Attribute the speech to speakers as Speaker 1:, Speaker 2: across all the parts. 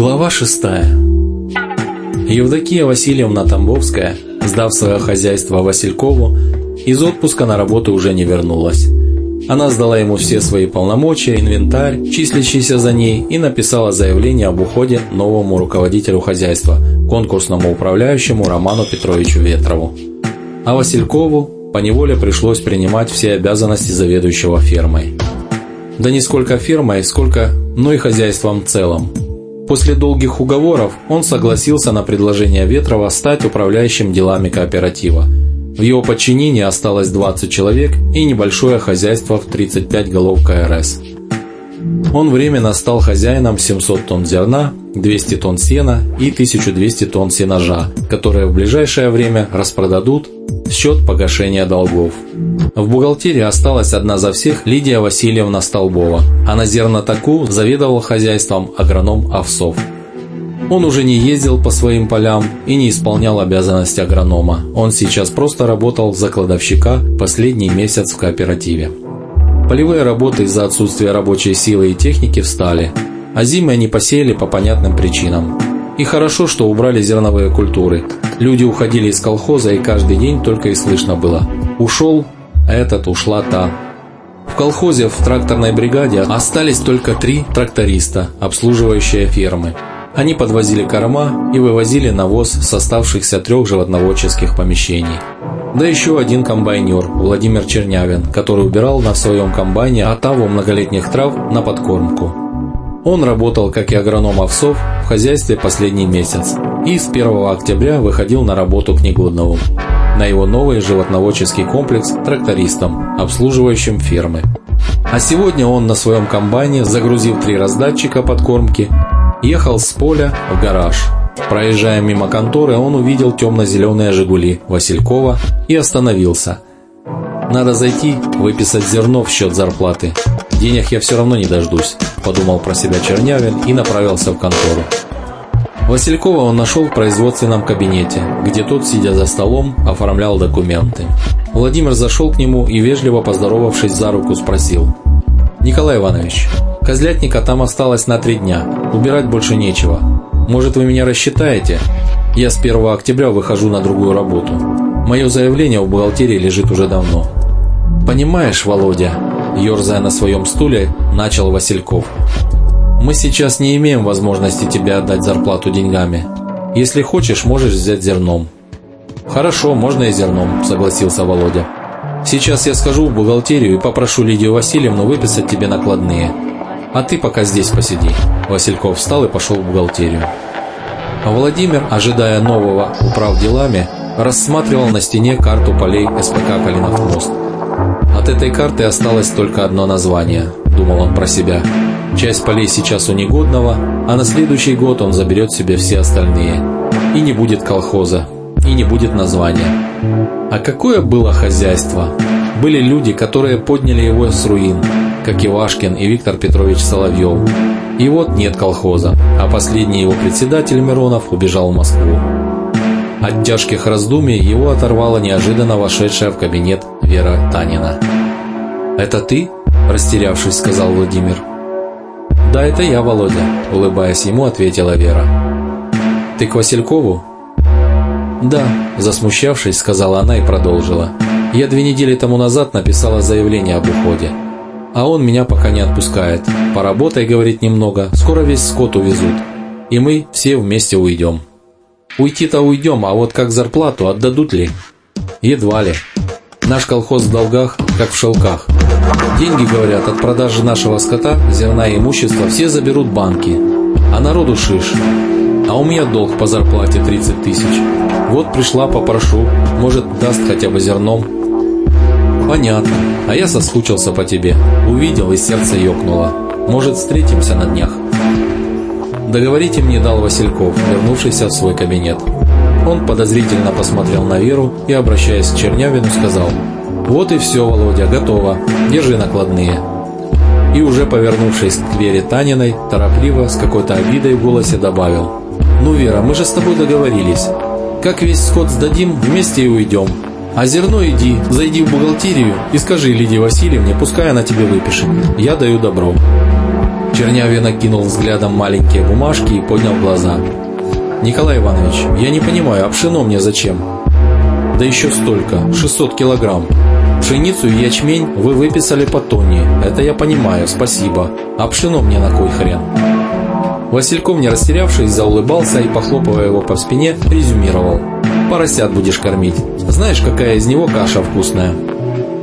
Speaker 1: Глава шестая. Евдокия Васильевна Тамбовская, сдав свое хозяйство Василькову, из отпуска на работу уже не вернулась. Она сдала ему все свои полномочия, инвентарь, числящийся за ней, и написала заявление об уходе новому руководителю хозяйства, конкурсному управляющему Роману Петровичу Ветрову. А Василькову поневоле пришлось принимать все обязанности заведующего фермой. Да не сколько фермой, сколько, но и хозяйством целом. После долгих уговоров он согласился на предложение Ветрова стать управляющим делами кооператива. В его подчинении осталось 20 человек и небольшое хозяйство в 35 голов КРС. Он временно стал хозяином 700 тонн зерна, 200 тонн сена и 1200 тонн сенажа, которые в ближайшее время распродадут счет погашения долгов. В бухгалтерии осталась одна за всех Лидия Васильевна Столбова, а на зернотаку заведовал хозяйством агроном Овсов. Он уже не ездил по своим полям и не исполнял обязанности агронома. Он сейчас просто работал за кладовщика последний месяц в кооперативе. Полевые работы из-за отсутствия рабочей силы и техники встали, а зимой они посеяли по понятным причинам. И хорошо, что убрали зерновые культуры. Люди уходили из колхоза, и каждый день только и слышно было «ушел этот, ушла та». В колхозе в тракторной бригаде остались только три тракториста, обслуживающие фермы. Они подвозили корма и вывозили навоз с оставшихся трех животноводческих помещений. Да еще один комбайнер, Владимир Чернявин, который убирал на своем комбайне отаву многолетних трав на подкормку. Он работал, как и агроном овсов, хозяйстве последний месяц и с 1 октября выходил на работу к Негоднову на его новый животноводческий комплекс трактористом, обслуживающим фермы. А сегодня он на своем комбайне, загрузив три раздатчика подкормки, ехал с поля в гараж. Проезжая мимо конторы, он увидел темно-зеленые «Жигули» Василькова и остановился. «Надо зайти, выписать зерно в счет зарплаты. Денег я все равно не дождусь», – подумал про себя Чернявин и направился в контору. Василькова он нашел в производственном кабинете, где тот, сидя за столом, оформлял документы. Владимир зашел к нему и, вежливо поздоровавшись за руку, спросил. «Николай Иванович, козлятника там осталось на три дня, убирать больше нечего. Может, вы меня рассчитаете? Я с 1 октября выхожу на другую работу. Мое заявление в бухгалтерии лежит уже давно». «Понимаешь, Володя», – ерзая на своем стуле, начал Васильков. Мы сейчас не имеем возможности тебе отдать зарплату деньгами. Если хочешь, можешь взять зерном». «Хорошо, можно и зерном», – согласился Володя. «Сейчас я схожу в бухгалтерию и попрошу Лидию Васильевну выписать тебе накладные. А ты пока здесь посиди». Васильков встал и пошел в бухгалтерию. А Владимир, ожидая нового управ делами, рассматривал на стене карту полей СПК «Калинов мост». От этой карты осталось только одно название, думал он про себя – Часть полей сейчас у негодного, а на следующий год он заберет себе все остальные. И не будет колхоза, и не будет названия. А какое было хозяйство? Были люди, которые подняли его с руин, как Ивашкин и Виктор Петрович Соловьев. И вот нет колхоза, а последний его председатель Миронов убежал в Москву. От тяжких раздумий его оторвала неожиданно вошедшая в кабинет Вера Танина. «Это ты?» – растерявшись, сказал Владимир. «Да, это я, Володя», – улыбаясь ему, ответила Вера. «Ты к Василькову?» «Да», – засмущавшись, сказала она и продолжила. «Я две недели тому назад написала заявление об уходе. А он меня пока не отпускает. Поработай, говорит, немного, скоро весь скот увезут. И мы все вместе уйдем». «Уйти-то уйдем, а вот как зарплату отдадут ли?» «Едва ли. Наш колхоз в долгах, как в шелках. Деньги, говорят, от продажи нашего скота, зерна и имущества все заберут банки. А народу шиш. А у меня долг по зарплате 30 тысяч. Вот пришла, попрошу. Может, даст хотя бы зерном. Понятно. А я соскучился по тебе. Увидел и сердце ёкнуло. Может, встретимся на днях. Договорить им не дал Васильков, вернувшийся в свой кабинет. Он подозрительно посмотрел на Веру и, обращаясь к Чернявину, сказал «Вот и все, Володя, готово. Держи накладные». И уже повернувшись к Вере Таниной, торопливо, с какой-то обидой в голосе добавил «Ну, Вера, мы же с тобой договорились. Как весь скот сдадим, вместе и уйдем. А зерно иди, зайди в бухгалтерию и скажи Лидии Васильевне, пускай она тебе выпишет. Я даю добро». Чернявин окинул взглядом маленькие бумажки и поднял глаза. «Николай Иванович, я не понимаю, а пшено мне зачем?» «Да еще столько, 600 килограмм. Пшеницу и ячмень вы выписали по тонне, это я понимаю, спасибо. А пшено мне на кой хрен?» Васильков, не растерявшись, заулыбался и, похлопывая его по спине, резюмировал. «Поросят будешь кормить. Знаешь, какая из него каша вкусная?»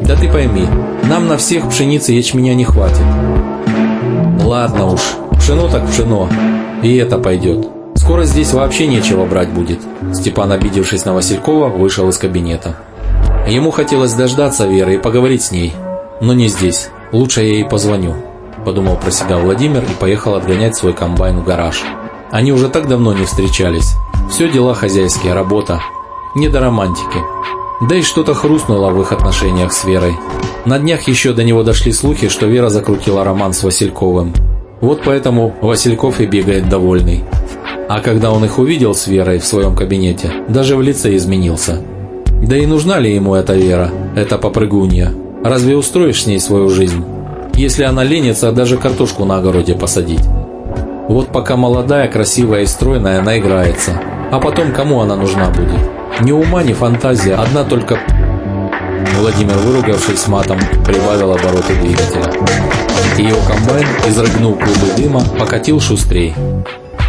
Speaker 1: «Да ты пойми, нам на всех пшеницы ячменя не хватит». «Ладно уж, пшено так пшено. И это пойдет. Скоро здесь вообще нечего брать будет». Степан, обидевшись на Василькова, вышел из кабинета. Ему хотелось дождаться Веры и поговорить с ней. Но не здесь. Лучше я ей позвоню. Подумал про себя Владимир и поехал отгонять свой комбайн в гараж. Они уже так давно не встречались. Все дела хозяйские, работа. Не до романтики. Да и что-то хрустнуло в их отношениях с Верой. На днях еще до него дошли слухи, что Вера закрутила роман с Васильковым. Вот поэтому Васильков и бегает довольный. А когда он их увидел с Верой в своем кабинете, даже в лице изменился. Да и нужна ли ему эта Вера, эта попрыгунья? Разве устроишь с ней свою жизнь? Если она ленится, даже картошку на огороде посадить. Вот пока молодая, красивая и стройная, она играется. А потом кому она нужна будет? Ни ума, ни фантазия, одна только... Владимир, выругавшись матом, прибавил обороты двигателя. Его комбайн, изрыгнув клубы дыма, покатил шустрей.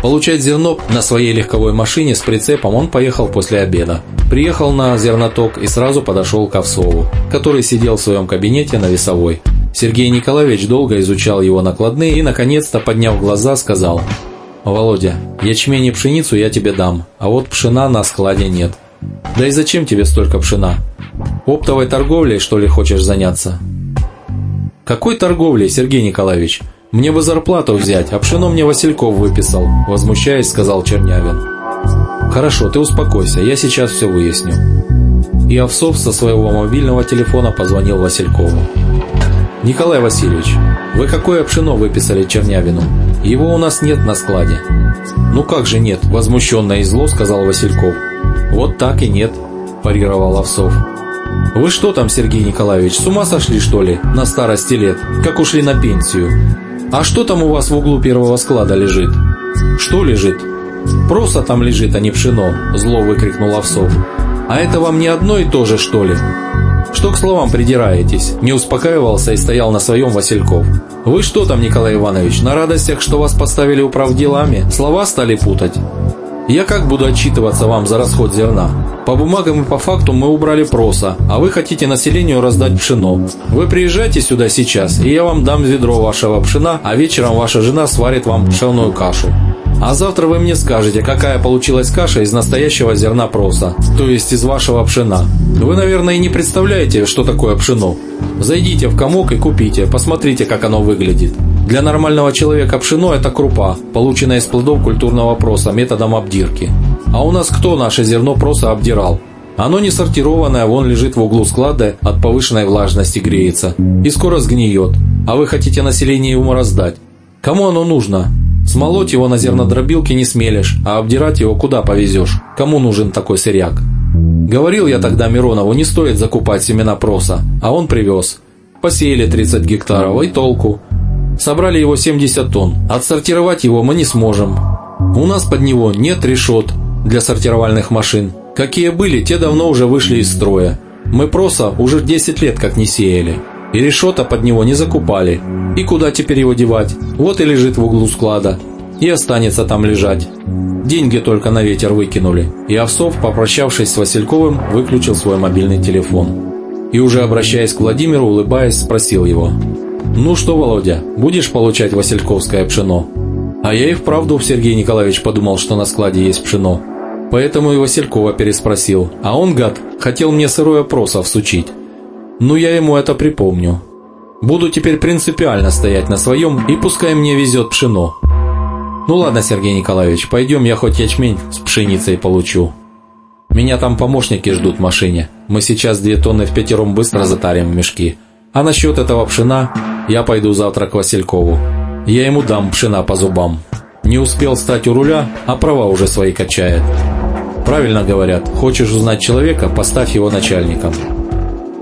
Speaker 1: Получать зерно на своей легковой машине с прицепом он поехал после обеда. Приехал на зерноток и сразу подошел к Овсову, который сидел в своем кабинете на весовой. Сергей Николаевич долго изучал его накладные и, наконец-то, подняв глаза, сказал «Володя, ячмень и пшеницу я тебе дам, а вот пшена на складе нет. Да и зачем тебе столько пшена? Оптовой торговлей, что ли, хочешь заняться?» «Какой торговлей, Сергей Николаевич? Мне бы зарплату взять, а пшено мне Васильков выписал», – возмущаясь, сказал Чернявин. «Хорошо, ты успокойся, я сейчас все выясню». И Овсов со своего мобильного телефона позвонил Василькову. «Николай Васильевич, вы какое пшено выписали Чернявину? Его у нас нет на складе». «Ну как же нет?» – возмущенно и зло сказал Васильков. «Вот так и нет», – парировал Овсов. «Вы что там, Сергей Николаевич, с ума сошли, что ли, на старости лет, как ушли на пенсию? А что там у вас в углу первого склада лежит?» «Что лежит?» «Просто там лежит, а не пшено», – зло выкрикнул Овсов. «А это вам не одно и то же, что ли?» «Что к словам придираетесь?» Не успокаивался и стоял на своем Васильков. «Вы что там, Николай Иванович, на радостях, что вас поставили управ делами, слова стали путать?» «Я как буду отчитываться вам за расход зерна? По бумагам и по факту мы убрали проса, а вы хотите населению раздать пшено. Вы приезжайте сюда сейчас, и я вам дам ведро вашего пшена, а вечером ваша жена сварит вам пшеную кашу. А завтра вы мне скажете, какая получилась каша из настоящего зерна проса, то есть из вашего пшена. Вы, наверное, и не представляете, что такое пшено. Зайдите в комок и купите, посмотрите, как оно выглядит. Для нормального человека пшено – это крупа, полученная из плодов культурного проса методом обдирки. А у нас кто наше зерно проса обдирал? Оно не сортированное, вон лежит в углу склада, от повышенной влажности греется. И скоро сгниет. А вы хотите население ему раздать. Кому оно нужно? Смолоть его на зернодробилке не смелишь, а обдирать его куда повезешь? Кому нужен такой сырьяк? Говорил я тогда Миронову, не стоит закупать семена проса, а он привез. Посеяли 30 гектаров, и толку. Собрали его 70 тонн. Отсортировать его мы не сможем. У нас под него нет решет для сортировальных машин. Какие были, те давно уже вышли из строя. Мы проса уже 10 лет как не сеяли и решета под него не закупали. И куда теперь его девать? Вот и лежит в углу склада. И останется там лежать. Деньги только на ветер выкинули. И Овсов, попрощавшись с Васильковым, выключил свой мобильный телефон. И уже обращаясь к Владимиру, улыбаясь, спросил его. «Ну что, Володя, будешь получать васильковское пшено?» А я и вправду, Сергей Николаевич, подумал, что на складе есть пшено. Поэтому и Василькова переспросил. А он, гад, хотел мне сырое просо всучить. Ну, я ему это припомню. Буду теперь принципиально стоять на своем, и пускай мне везет пшено. Ну ладно, Сергей Николаевич, пойдем, я хоть ячмень с пшеницей получу. Меня там помощники ждут в машине. Мы сейчас две тонны в пятером быстро затарим в мешки. А насчет этого пшена, я пойду завтра к Василькову. Я ему дам пшена по зубам. Не успел стать у руля, а права уже свои качает. Правильно говорят, хочешь узнать человека, поставь его начальником.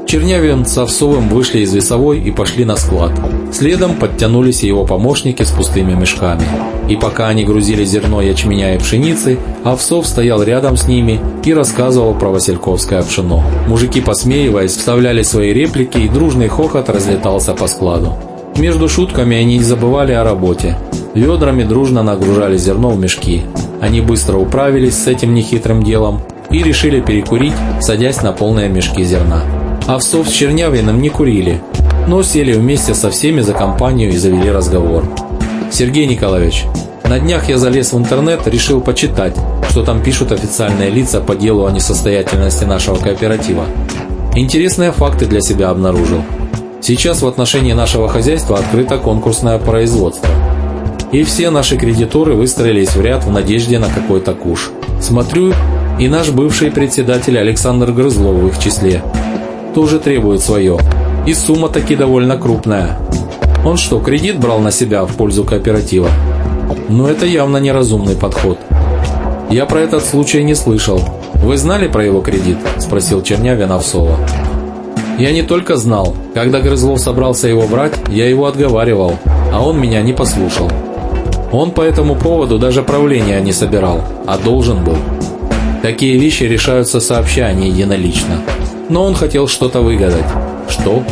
Speaker 1: Чернявин с Овсовым вышли из весовой и пошли на склад. Следом подтянулись его помощники с пустыми мешками. И пока они грузили зерно ячменя и пшеницы, Овсов стоял рядом с ними и рассказывал про васильковское пшено. Мужики, посмеиваясь, вставляли свои реплики, и дружный хохот разлетался по складу. Между шутками они не забывали о работе. Ведрами дружно нагружали зерно в мешки. Они быстро управились с этим нехитрым делом и решили перекурить, садясь на полные мешки зерна. Овсов с Чернявиным не курили, но сели вместе со всеми за компанию и завели разговор. «Сергей Николаевич, на днях я залез в интернет, решил почитать, что там пишут официальные лица по делу о несостоятельности нашего кооператива. Интересные факты для себя обнаружил. Сейчас в отношении нашего хозяйства открыто конкурсное производство. И все наши кредиторы выстроились в ряд в надежде на какой-то куш. Смотрю, и наш бывший председатель Александр Грызлов в их числе. Тоже требует свое. И сумма таки довольно крупная. Он что, кредит брал на себя в пользу кооператива? Но это явно неразумный подход. Я про этот случай не слышал. Вы знали про его кредит? Спросил Чернявин Овсова. Я не только знал. Когда Грызлов собрался его брать, я его отговаривал, а он меня не послушал. Он по этому поводу даже правления не собирал, а должен был. Такие вещи решаются сообща, а не единолично. Но он хотел что-то выгадать. Что?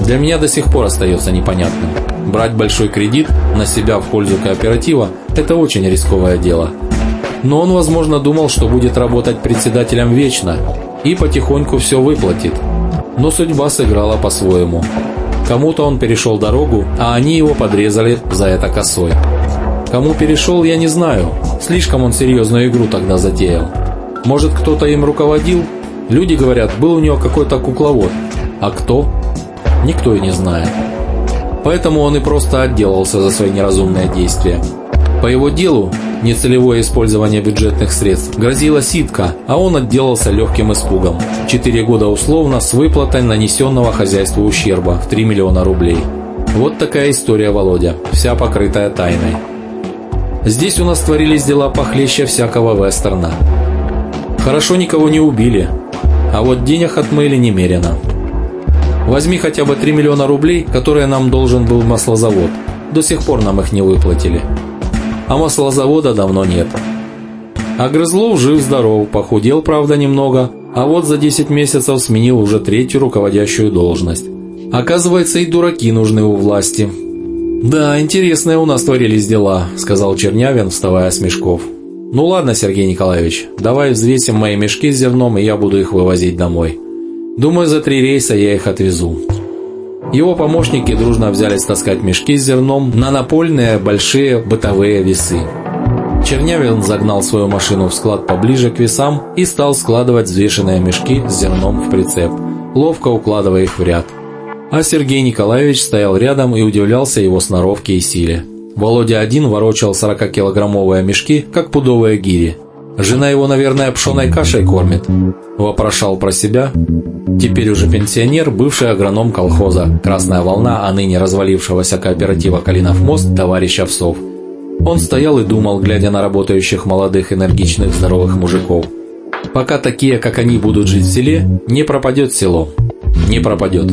Speaker 1: Для меня до сих пор остается непонятным. Брать большой кредит на себя в пользу кооператива – это очень рисковое дело. Но он, возможно, думал, что будет работать председателем вечно и потихоньку все выплатит. Но судьба сыграла по-своему. Кому-то он перешел дорогу, а они его подрезали за это косой. Кому перешел, я не знаю. Слишком он серьезную игру тогда затеял. Может, кто-то им руководил? Люди говорят, был у него какой-то кукловод. А кто? Никто и не знает. Поэтому он и просто отделался за свои неразумные действия. По его делу, нецелевое использование бюджетных средств, грозила ситка, а он отделался легким испугом. Четыре года условно с выплатой нанесенного хозяйству ущерба в 3 миллиона рублей. Вот такая история, Володя, вся покрытая тайной. Здесь у нас творились дела похлеще всякого вестерна. Хорошо никого не убили, а вот денег отмыли немерено. Возьми хотя бы 3 миллиона рублей, которые нам должен был маслозавод. До сих пор нам их не выплатили. А маслозавода давно нет. А Грызлов жив-здоров, похудел, правда, немного, а вот за 10 месяцев сменил уже третью руководящую должность. Оказывается, и дураки нужны у власти. «Да, интересные у нас творились дела», – сказал Чернявин, вставая с мешков. «Ну ладно, Сергей Николаевич, давай взвесим мои мешки с зерном, и я буду их вывозить домой. Думаю, за три рейса я их отвезу». Его помощники дружно взялись таскать мешки с зерном на напольные большие бытовые весы. Чернявин загнал свою машину в склад поближе к весам и стал складывать взвешенные мешки с зерном в прицеп, ловко укладывая их в ряд. А Сергей Николаевич стоял рядом и удивлялся его сноровке и силе. Володя один ворочал 40-килограммовые мешки, как пудовые гири. «Жена его, наверное, пшеной кашей кормит», – вопрошал про себя. Теперь уже пенсионер, бывший агроном колхоза «Красная волна», а ныне развалившегося кооператива «Калинов мост» товарищ Овсов. Он стоял и думал, глядя на работающих молодых, энергичных, здоровых мужиков. Пока такие, как они, будут жить в селе, не пропадет село. Не пропадет.